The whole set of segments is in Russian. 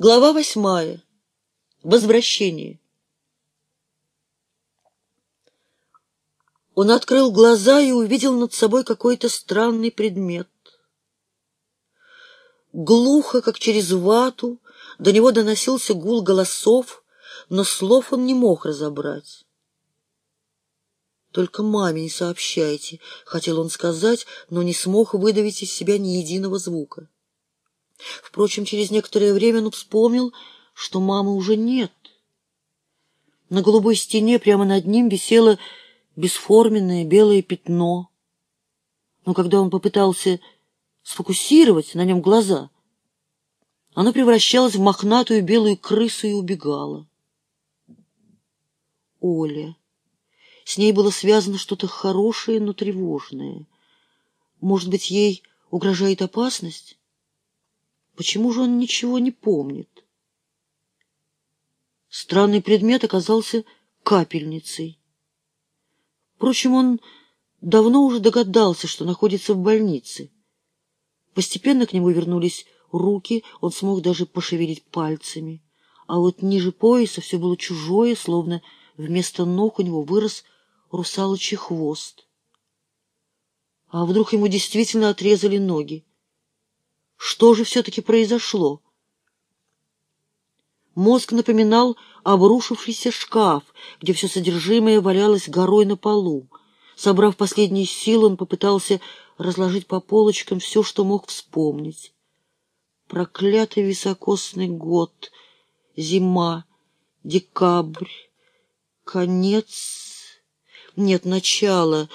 Глава восьмая. Возвращение. Он открыл глаза и увидел над собой какой-то странный предмет. Глухо, как через вату, до него доносился гул голосов, но слов он не мог разобрать. «Только маме не сообщайте», — хотел он сказать, но не смог выдавить из себя ни единого звука. Впрочем, через некоторое время он вспомнил, что мамы уже нет. На голубой стене прямо над ним висело бесформенное белое пятно. Но когда он попытался сфокусировать на нем глаза, оно превращалось в мохнатую белую крысу и убегало. Оля. С ней было связано что-то хорошее, но тревожное. Может быть, ей угрожает опасность? Почему же он ничего не помнит? Странный предмет оказался капельницей. Впрочем, он давно уже догадался, что находится в больнице. Постепенно к нему вернулись руки, он смог даже пошевелить пальцами. А вот ниже пояса все было чужое, словно вместо ног у него вырос русалочий хвост. А вдруг ему действительно отрезали ноги? Что же все-таки произошло? Мозг напоминал обрушившийся шкаф, где все содержимое валялось горой на полу. Собрав последние силы, он попытался разложить по полочкам все, что мог вспомнить. Проклятый високосный год, зима, декабрь, конец... Нет, начало.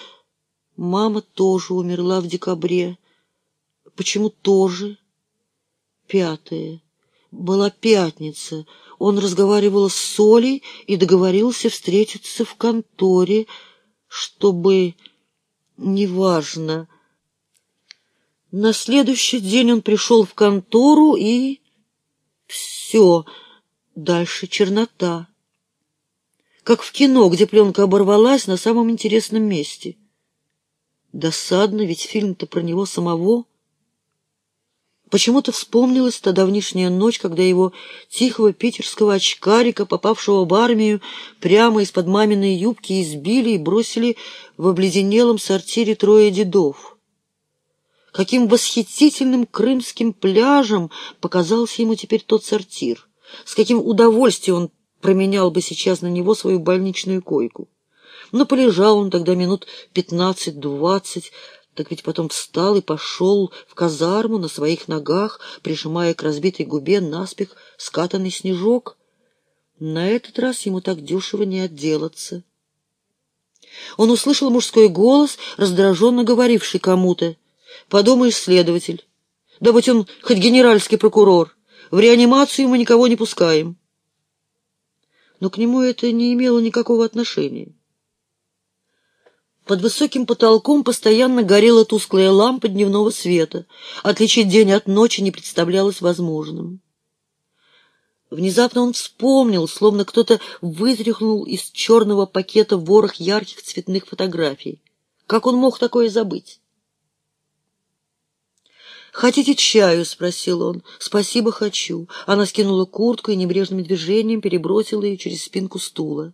Мама тоже умерла в декабре. Почему тоже? Пятое. Была пятница. Он разговаривал с Солей и договорился встретиться в конторе, чтобы... Неважно. На следующий день он пришел в контору и... Все. Дальше чернота. Как в кино, где пленка оборвалась на самом интересном месте. Досадно, ведь фильм-то про него самого... Почему-то вспомнилась та давнишняя ночь, когда его тихого питерского очкарика, попавшего в армию, прямо из-под маминой юбки избили и бросили в обледенелом сортире трое дедов. Каким восхитительным крымским пляжем показался ему теперь тот сортир, с каким удовольствием он променял бы сейчас на него свою больничную койку. Но полежал он тогда минут пятнадцать-двадцать, так ведь потом встал и пошел в казарму на своих ногах, прижимая к разбитой губе наспех скатанный снежок. На этот раз ему так дешево не отделаться. Он услышал мужской голос, раздраженно говоривший кому-то. «Подумаешь, следователь, да будь он хоть генеральский прокурор, в реанимацию мы никого не пускаем». Но к нему это не имело никакого отношения. Под высоким потолком постоянно горела тусклая лампа дневного света. Отличить день от ночи не представлялось возможным. Внезапно он вспомнил, словно кто-то вытряхнул из черного пакета ворох ярких цветных фотографий. Как он мог такое забыть? «Хотите чаю?» — спросил он. «Спасибо, хочу». Она скинула куртку и небрежным движением перебросила ее через спинку стула.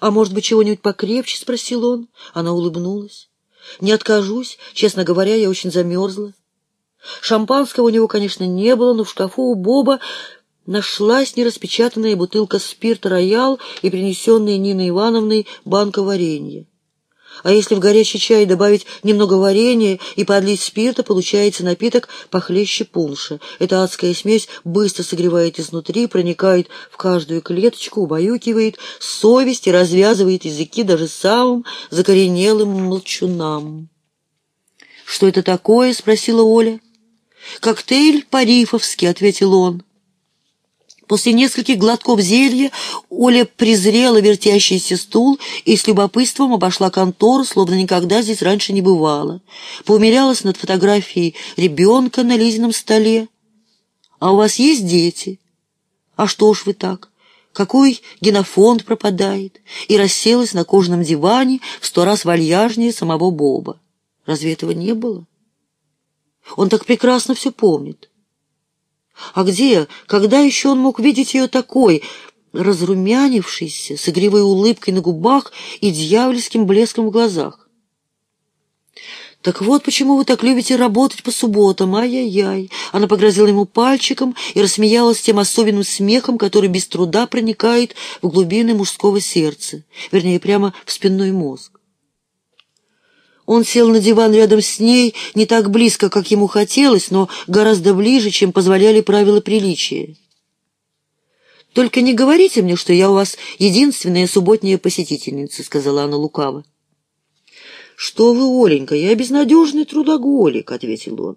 «А может быть, чего-нибудь покрепче?» — спросил он. Она улыбнулась. «Не откажусь. Честно говоря, я очень замерзла». Шампанского у него, конечно, не было, но в шкафу у Боба нашлась нераспечатанная бутылка спирта «Роял» и принесенная Ниной Ивановной банка варенья. А если в горячий чай добавить немного варенья и подлить спирта, получается напиток похлеще пунша. Эта адская смесь быстро согревает изнутри, проникает в каждую клеточку, убаюкивает совесть и развязывает языки даже самым закоренелым молчунам. «Что это такое?» — спросила Оля. «Коктейль по-рифовски», — ответил он. После нескольких глотков зелья Оля презрела вертящийся стул и с любопытством обошла контору, словно никогда здесь раньше не бывало. Поумерялась над фотографией ребенка на Лизином столе. «А у вас есть дети?» «А что ж вы так?» какой генофонд пропадает, и расселась на кожаном диване в сто раз вальяжнее самого Боба. Разве этого не было? Он так прекрасно все помнит. А где, когда еще он мог видеть ее такой, разрумянившейся, с игривой улыбкой на губах и дьявольским блеском в глазах? «Так вот почему вы так любите работать по субботам, ай-яй-яй!» Она погрозила ему пальчиком и рассмеялась тем особенным смехом, который без труда проникает в глубины мужского сердца, вернее, прямо в спинной мозг. Он сел на диван рядом с ней, не так близко, как ему хотелось, но гораздо ближе, чем позволяли правила приличия. «Только не говорите мне, что я у вас единственная субботняя посетительница», — сказала она лукаво. «Что вы, Оленька, я безнадежный трудоголик», — ответил он.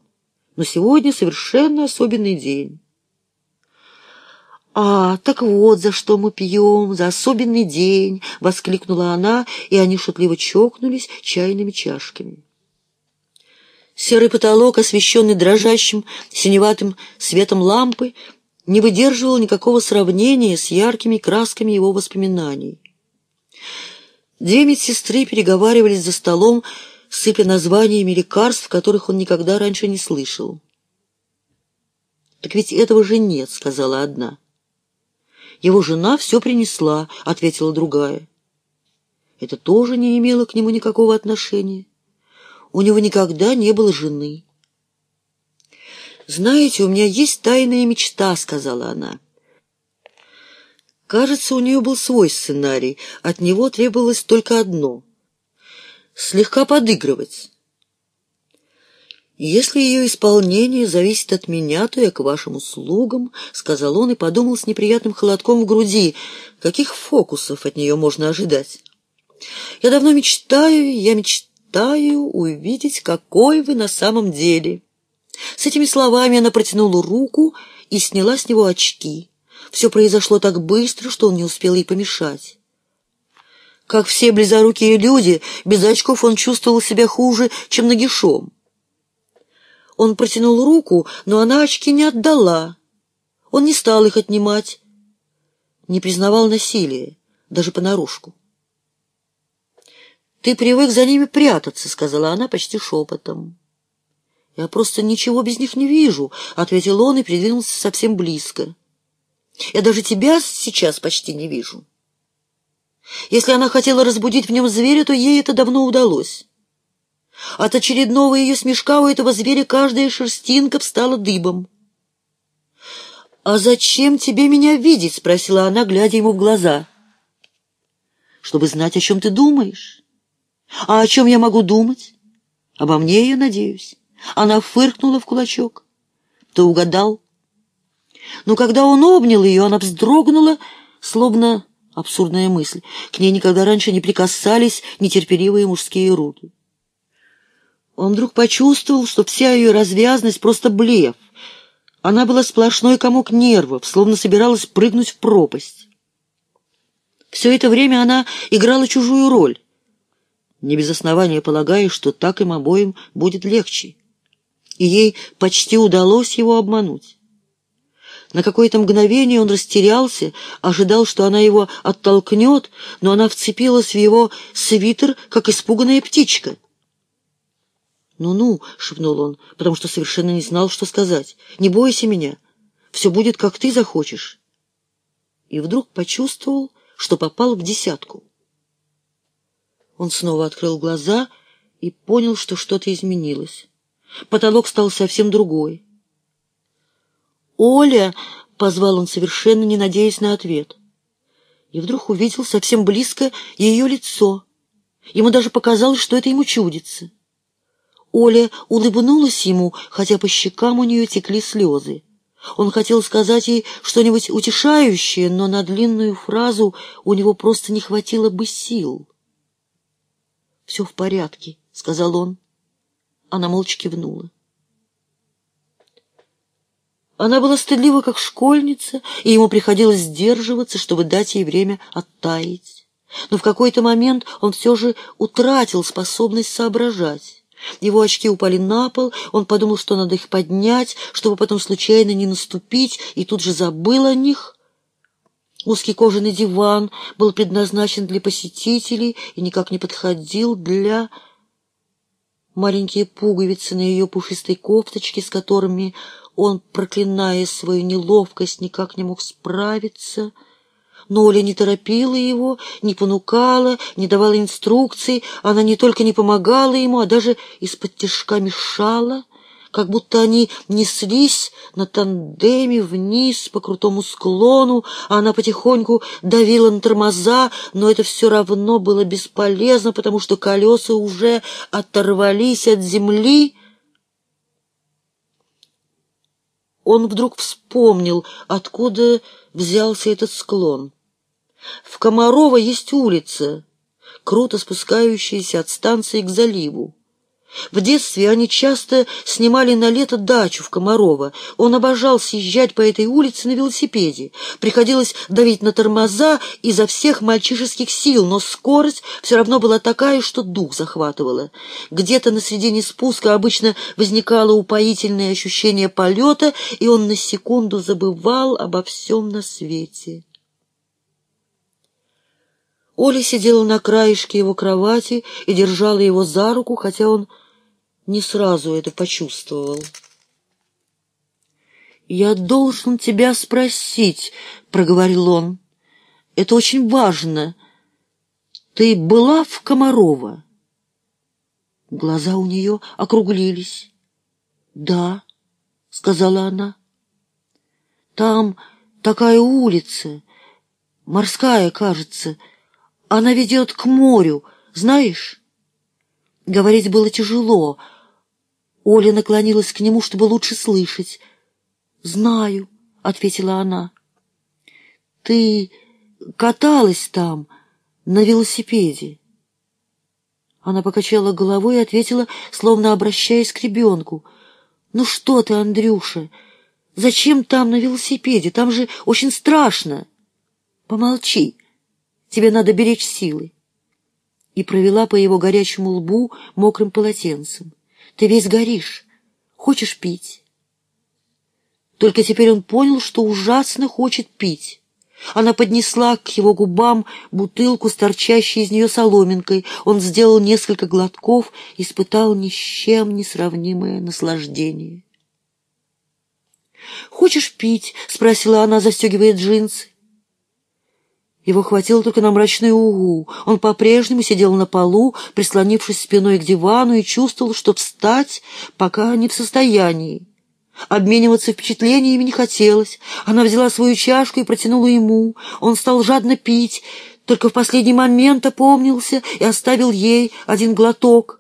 «Но сегодня совершенно особенный день». «А, так вот, за что мы пьем, за особенный день!» — воскликнула она, и они шутливо чокнулись чайными чашками. Серый потолок, освещенный дрожащим синеватым светом лампы, не выдерживал никакого сравнения с яркими красками его воспоминаний. Две медсестры переговаривались за столом, сыпя названиями лекарств, которых он никогда раньше не слышал. «Так ведь этого же нет», — сказала одна. «Его жена все принесла», — ответила другая. Это тоже не имело к нему никакого отношения. У него никогда не было жены. «Знаете, у меня есть тайная мечта», — сказала она. Кажется, у нее был свой сценарий, от него требовалось только одно — слегка подыгрывать. «Если ее исполнение зависит от меня, то я к вашим услугам», — сказал он и подумал с неприятным холодком в груди. «Каких фокусов от нее можно ожидать?» «Я давно мечтаю, я мечтаю увидеть, какой вы на самом деле». С этими словами она протянула руку и сняла с него очки. Все произошло так быстро, что он не успел ей помешать. Как все близорукие люди, без очков он чувствовал себя хуже, чем нагишом. Он протянул руку, но она очки не отдала. Он не стал их отнимать, не признавал насилия, даже понарошку. «Ты привык за ними прятаться», — сказала она почти шепотом. «Я просто ничего без них не вижу», — ответил он и придвинулся совсем близко. Я даже тебя сейчас почти не вижу. Если она хотела разбудить в нем зверя, то ей это давно удалось. От очередного ее смешка у этого зверя каждая шерстинка встала дыбом. «А зачем тебе меня видеть?» — спросила она, глядя ему в глаза. «Чтобы знать, о чем ты думаешь. А о чем я могу думать? Обо мне я надеюсь». Она фыркнула в кулачок. «Ты угадал?» Но когда он обнял ее, она вздрогнула, словно абсурдная мысль. К ней никогда раньше не прикасались нетерпеливые мужские руки. Он вдруг почувствовал, что вся ее развязность — просто блеф. Она была сплошной комок нервов, словно собиралась прыгнуть в пропасть. Все это время она играла чужую роль. Не без основания полагая, что так им обоим будет легче. И ей почти удалось его обмануть. На какое-то мгновение он растерялся, ожидал, что она его оттолкнет, но она вцепилась в его свитер, как испуганная птичка. «Ну-ну», — шепнул он, потому что совершенно не знал, что сказать, — «не бойся меня, все будет, как ты захочешь». И вдруг почувствовал, что попал в десятку. Он снова открыл глаза и понял, что что-то изменилось. Потолок стал совсем другой. «Оля!» — позвал он, совершенно не надеясь на ответ. И вдруг увидел совсем близко ее лицо. Ему даже показалось, что это ему чудится. Оля улыбнулась ему, хотя по щекам у нее текли слезы. Он хотел сказать ей что-нибудь утешающее, но на длинную фразу у него просто не хватило бы сил. «Все в порядке», — сказал он. Она молча кивнула. Она была стыдлива, как школьница, и ему приходилось сдерживаться, чтобы дать ей время оттаять. Но в какой-то момент он все же утратил способность соображать. Его очки упали на пол, он подумал, что надо их поднять, чтобы потом случайно не наступить, и тут же забыл о них. Узкий кожаный диван был предназначен для посетителей и никак не подходил для... Маленькие пуговицы на ее пушистой кофточке, с которыми Он, проклиная свою неловкость, никак не мог справиться. Но Оля не торопила его, не понукала, не давала инструкций. Она не только не помогала ему, а даже из-под тяжка мешала как будто они неслись на тандеме вниз по крутому склону, а она потихоньку давила на тормоза, но это все равно было бесполезно, потому что колеса уже оторвались от земли. Он вдруг вспомнил, откуда взялся этот склон. В Комарово есть улица, круто спускающаяся от станции к заливу. В детстве они часто снимали на лето дачу в Комарово. Он обожал съезжать по этой улице на велосипеде. Приходилось давить на тормоза изо всех мальчишеских сил, но скорость все равно была такая, что дух захватывала. Где-то на середине спуска обычно возникало упоительное ощущение полета, и он на секунду забывал обо всем на свете. Оля сидела на краешке его кровати и держала его за руку, хотя он не сразу это почувствовал. «Я должен тебя спросить», — проговорил он. «Это очень важно. Ты была в Комарова?» Глаза у нее округлились. «Да», — сказала она. «Там такая улица, морская, кажется. Она ведет к морю, знаешь?» Говорить было тяжело, — Оля наклонилась к нему, чтобы лучше слышать. «Знаю», — ответила она. «Ты каталась там на велосипеде?» Она покачала головой и ответила, словно обращаясь к ребенку. «Ну что ты, Андрюша, зачем там на велосипеде? Там же очень страшно!» «Помолчи, тебе надо беречь силы!» И провела по его горячему лбу мокрым полотенцем. Ты весь горишь. Хочешь пить?» Только теперь он понял, что ужасно хочет пить. Она поднесла к его губам бутылку с торчащей из нее соломинкой. Он сделал несколько глотков, испытал ни с чем не сравнимое наслаждение. «Хочешь пить?» — спросила она, застегивая джинсы. Его хватило только на мрачную угу. Он по-прежнему сидел на полу, прислонившись спиной к дивану, и чувствовал, что встать пока не в состоянии. Обмениваться впечатлениями не хотелось. Она взяла свою чашку и протянула ему. Он стал жадно пить, только в последний момент опомнился и оставил ей один глоток.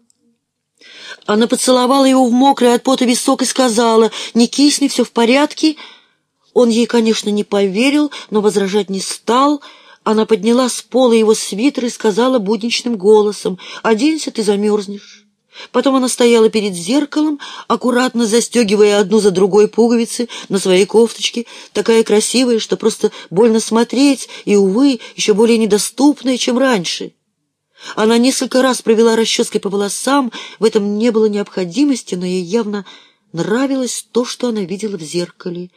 Она поцеловала его в мокрый от пота висок и сказала, «Не кисни, все в порядке». Он ей, конечно, не поверил, но возражать не стал — она подняла с пола его свитер и сказала будничным голосом, «Оденься, ты замерзнешь». Потом она стояла перед зеркалом, аккуратно застегивая одну за другой пуговицы на своей кофточке, такая красивая, что просто больно смотреть, и, увы, еще более недоступная, чем раньше. Она несколько раз провела расческой по волосам, в этом не было необходимости, но ей явно нравилось то, что она видела в зеркале.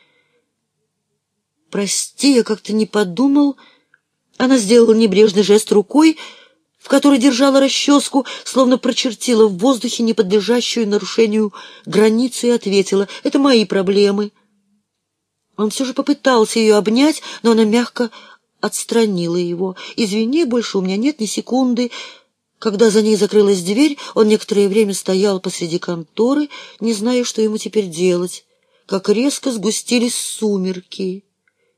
«Прости, я как-то не подумал...» Она сделала небрежный жест рукой, в которой держала расческу, словно прочертила в воздухе неподлежащую нарушению границу и ответила «Это мои проблемы». Он все же попытался ее обнять, но она мягко отстранила его. «Извини, больше у меня нет ни секунды». Когда за ней закрылась дверь, он некоторое время стоял посреди конторы, не зная, что ему теперь делать. Как резко сгустились сумерки.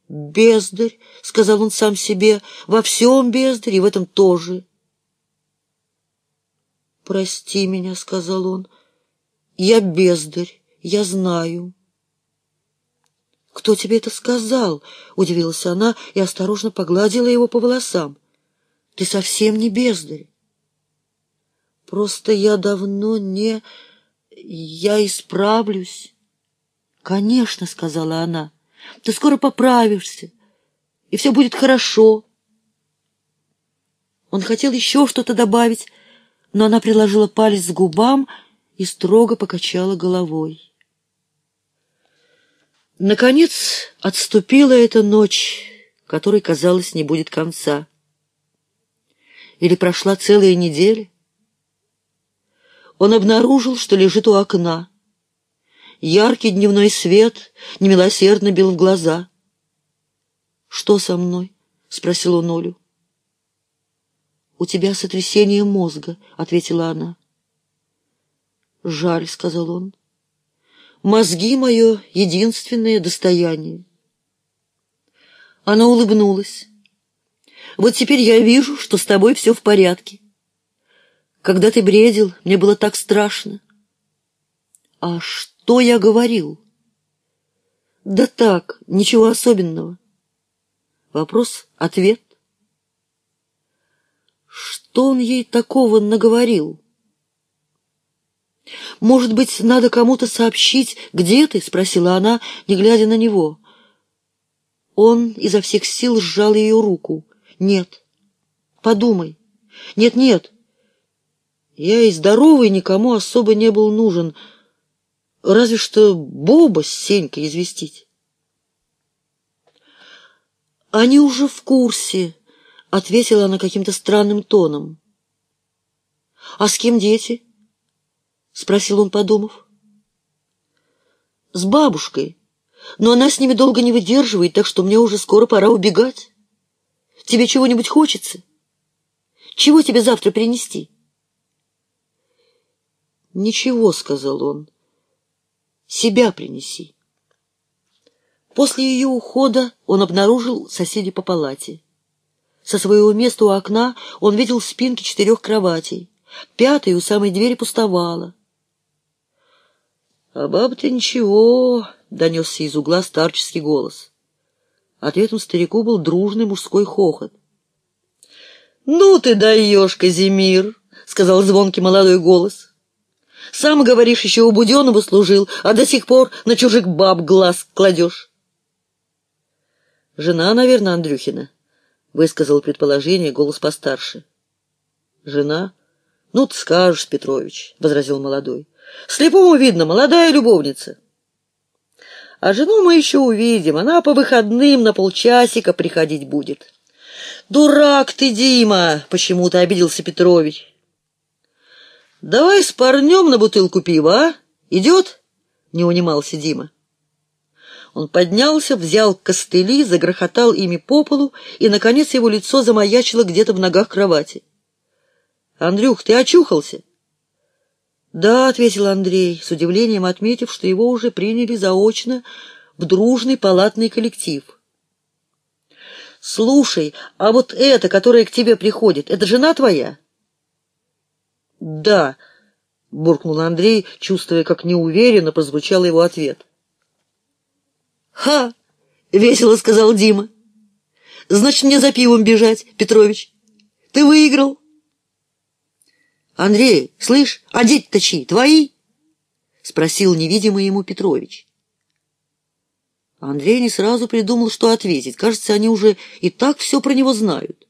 «Бездарь», — сказал он сам себе, — «во всем бездарь, и в этом тоже». «Прости меня», — сказал он, — «я бездарь, я знаю». «Кто тебе это сказал?» — удивилась она и осторожно погладила его по волосам. «Ты совсем не бездарь». «Просто я давно не... Я исправлюсь». «Конечно», — сказала она. Ты скоро поправишься, и все будет хорошо. Он хотел еще что-то добавить, но она приложила палец к губам и строго покачала головой. Наконец отступила эта ночь, которой, казалось, не будет конца. Или прошла целая неделя. Он обнаружил, что лежит у окна. Яркий дневной свет немилосердно бил в глаза. «Что со мной?» — спросил он Олю. «У тебя сотрясение мозга», — ответила она. «Жаль», — сказал он. «Мозги — мое единственное достояние». Она улыбнулась. «Вот теперь я вижу, что с тобой все в порядке. Когда ты бредил, мне было так страшно». «А что я говорил?» «Да так, ничего особенного». Вопрос-ответ. Что он ей такого наговорил? «Может быть, надо кому-то сообщить, где ты?» — спросила она, не глядя на него. Он изо всех сил сжал ее руку. «Нет, подумай. Нет-нет. Я и здоровый никому особо не был нужен. Разве что Боба с Сенькой известить». «Они уже в курсе», — ответила она каким-то странным тоном. «А с кем дети?» — спросил он, подумав. «С бабушкой, но она с ними долго не выдерживает, так что мне уже скоро пора убегать. Тебе чего-нибудь хочется? Чего тебе завтра принести?» «Ничего», — сказал он, — «себя принеси». После ее ухода он обнаружил соседей по палате. Со своего места у окна он видел спинки четырех кроватей. Пятая у самой двери пустовала. — А баба-то ничего, — донесся из угла старческий голос. Ответом старику был дружный мужской хохот. — Ну ты даешь, Казимир, — сказал звонкий молодой голос. — Сам, говоришь, еще у Буденова служил, а до сих пор на чужих баб глаз кладешь. «Жена, наверное, Андрюхина», — высказал предположение голос постарше. «Жена? Ну, ты скажешь, Петрович», — возразил молодой. «Слепому видно, молодая любовница». «А жену мы еще увидим, она по выходным на полчасика приходить будет». «Дурак ты, Дима!» — почему-то обиделся Петрович. «Давай с парнем на бутылку пива, а? Идет?» — не унимался Дима. Он поднялся, взял костыли, загрохотал ими по полу, и, наконец, его лицо замаячило где-то в ногах кровати. «Андрюх, ты очухался?» «Да», — ответил Андрей, с удивлением отметив, что его уже приняли заочно в дружный палатный коллектив. «Слушай, а вот эта, которая к тебе приходит, это жена твоя?» «Да», — буркнул Андрей, чувствуя, как неуверенно прозвучал его ответ. «Ха!» — весело сказал Дима. «Значит, мне за пивом бежать, Петрович. Ты выиграл». «Андрей, слышь, а дети-то чьи, твои?» — спросил невидимый ему Петрович. Андрей не сразу придумал, что ответить. Кажется, они уже и так все про него знают.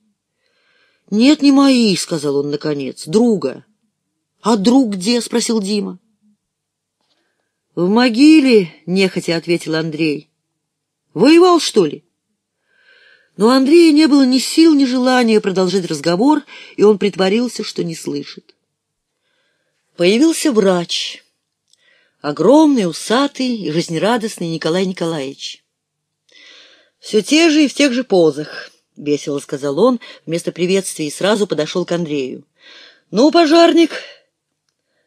«Нет, не мои», — сказал он наконец, — «друга». «А друг где?» — спросил Дима. «В могиле», — нехотя ответил Андрей. Воевал, что ли? Но у Андрея не было ни сил, ни желания продолжать разговор, и он притворился, что не слышит. Появился врач, огромный, усатый и жизнерадостный Николай Николаевич. «Все те же и в тех же позах», — весело сказал он вместо приветствия и сразу подошел к Андрею. «Ну, пожарник,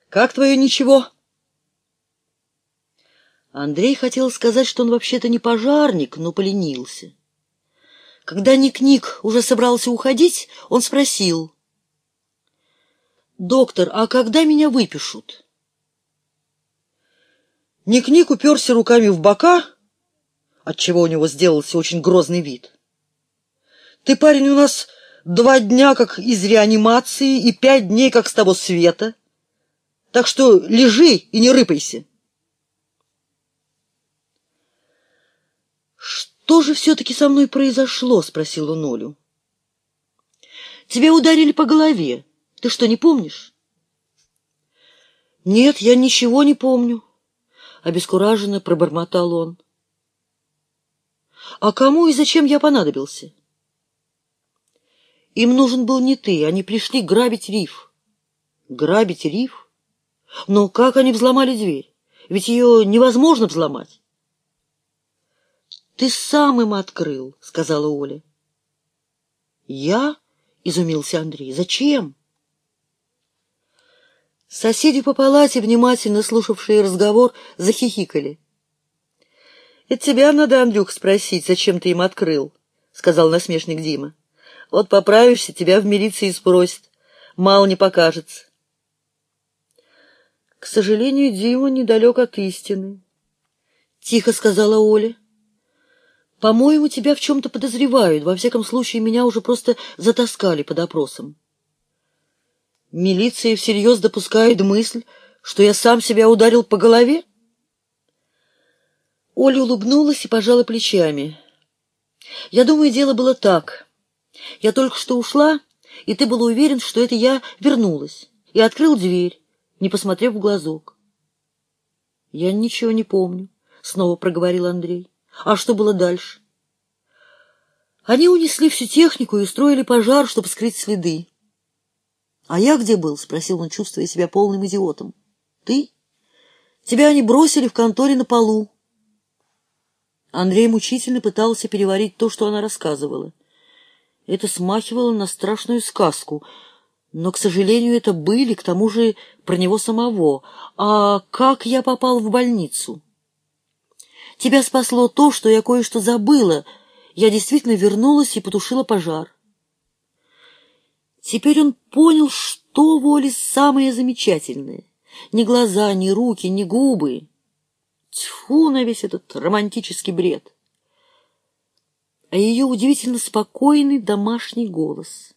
как твое ничего?» Андрей хотел сказать, что он вообще-то не пожарник, но поленился. Когда Ник-Ник уже собрался уходить, он спросил. «Доктор, а когда меня выпишут?» Ник-Ник уперся руками в бока, отчего у него сделался очень грозный вид. «Ты, парень, у нас два дня как из реанимации и пять дней как с того света, так что лежи и не рыпайся». «Что же все-таки со мной произошло?» — спросил он Олю. «Тебя ударили по голове. Ты что, не помнишь?» «Нет, я ничего не помню», — обескураженно пробормотал он. «А кому и зачем я понадобился?» «Им нужен был не ты, они пришли грабить риф». «Грабить риф? Но как они взломали дверь? Ведь ее невозможно взломать. «Ты сам им открыл», — сказала Оля. «Я?» — изумился Андрей. «Зачем?» Соседи по палате, внимательно слушавшие разговор, захихикали. «Это тебя надо, Андрюх, спросить, зачем ты им открыл», — сказал насмешник Дима. «Вот поправишься, тебя в милиции спросят. Мало не покажется». «К сожалению, Дима недалек от истины», — тихо сказала Оля. «По-моему, тебя в чем-то подозревают. Во всяком случае, меня уже просто затаскали под опросом». «Милиция всерьез допускает мысль, что я сам себя ударил по голове?» Оля улыбнулась и пожала плечами. «Я думаю, дело было так. Я только что ушла, и ты был уверен, что это я вернулась, и открыл дверь, не посмотрев в глазок». «Я ничего не помню», — снова проговорил Андрей. «А что было дальше?» Они унесли всю технику и устроили пожар, чтобы скрыть следы. «А я где был?» — спросил он, чувствуя себя полным идиотом. «Ты? Тебя они бросили в конторе на полу. Андрей мучительно пытался переварить то, что она рассказывала. Это смахивало на страшную сказку, но, к сожалению, это были, к тому же, про него самого. А как я попал в больницу? Тебя спасло то, что я кое-что забыла. Я действительно вернулась и потушила пожар. Теперь он понял, что воли самое замечательное. Ни глаза, ни руки, ни губы. Тьфу на весь этот романтический бред! А ее удивительно спокойный домашний голос.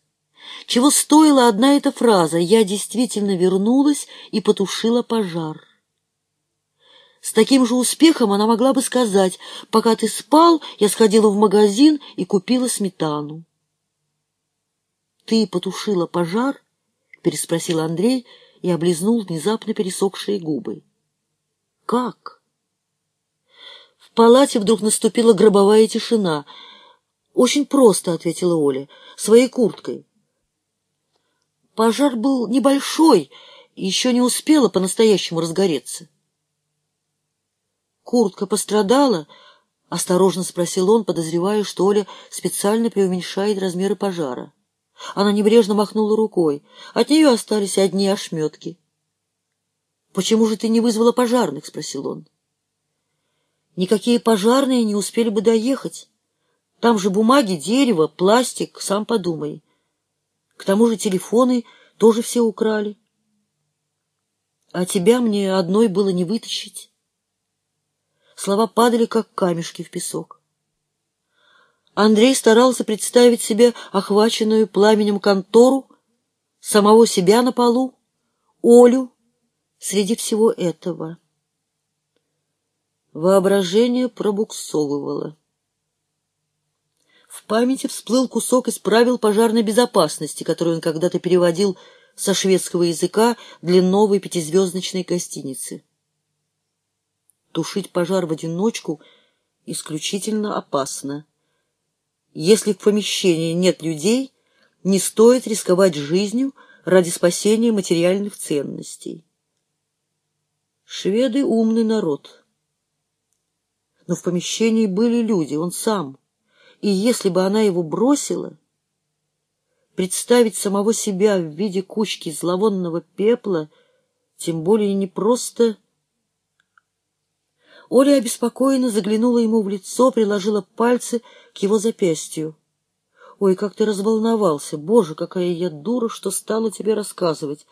Чего стоила одна эта фраза «Я действительно вернулась и потушила пожар». С таким же успехом она могла бы сказать «Пока ты спал, я сходила в магазин и купила сметану». «Ты потушила пожар?» — переспросил Андрей и облизнул внезапно пересохшие губы. «Как?» В палате вдруг наступила гробовая тишина. «Очень просто», — ответила Оля, — «своей курткой». Пожар был небольшой, еще не успела по-настоящему разгореться. «Куртка пострадала?» — осторожно спросил он, подозревая, что Оля специально преуменьшает размеры пожара. Она небрежно махнула рукой. От нее остались одни ошметки. «Почему же ты не вызвала пожарных?» — спросил он. Никакие пожарные не успели бы доехать. Там же бумаги, дерево, пластик, сам подумай. К тому же телефоны тоже все украли. А тебя мне одной было не вытащить. Слова падали, как камешки в песок. Андрей старался представить себе охваченную пламенем контору, самого себя на полу, Олю среди всего этого. Воображение пробуксовывало. В памяти всплыл кусок из правил пожарной безопасности, который он когда-то переводил со шведского языка для новой пятизвездочной гостиницы. Тушить пожар в одиночку исключительно опасно. Если в помещении нет людей, не стоит рисковать жизнью ради спасения материальных ценностей. Шведы — умный народ но в помещении были люди, он сам. И если бы она его бросила, представить самого себя в виде кучки зловонного пепла, тем более не просто... Оля обеспокоенно заглянула ему в лицо, приложила пальцы к его запястью. «Ой, как ты разволновался! Боже, какая я дура, что стала тебе рассказывать!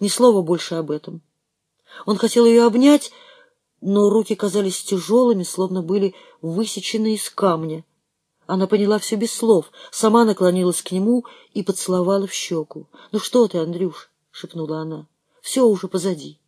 Ни слова больше об этом!» Он хотел ее обнять, но руки казались тяжелыми, словно были высечены из камня. Она поняла все без слов, сама наклонилась к нему и поцеловала в щеку. — Ну что ты, Андрюш? — шепнула она. — Все уже позади.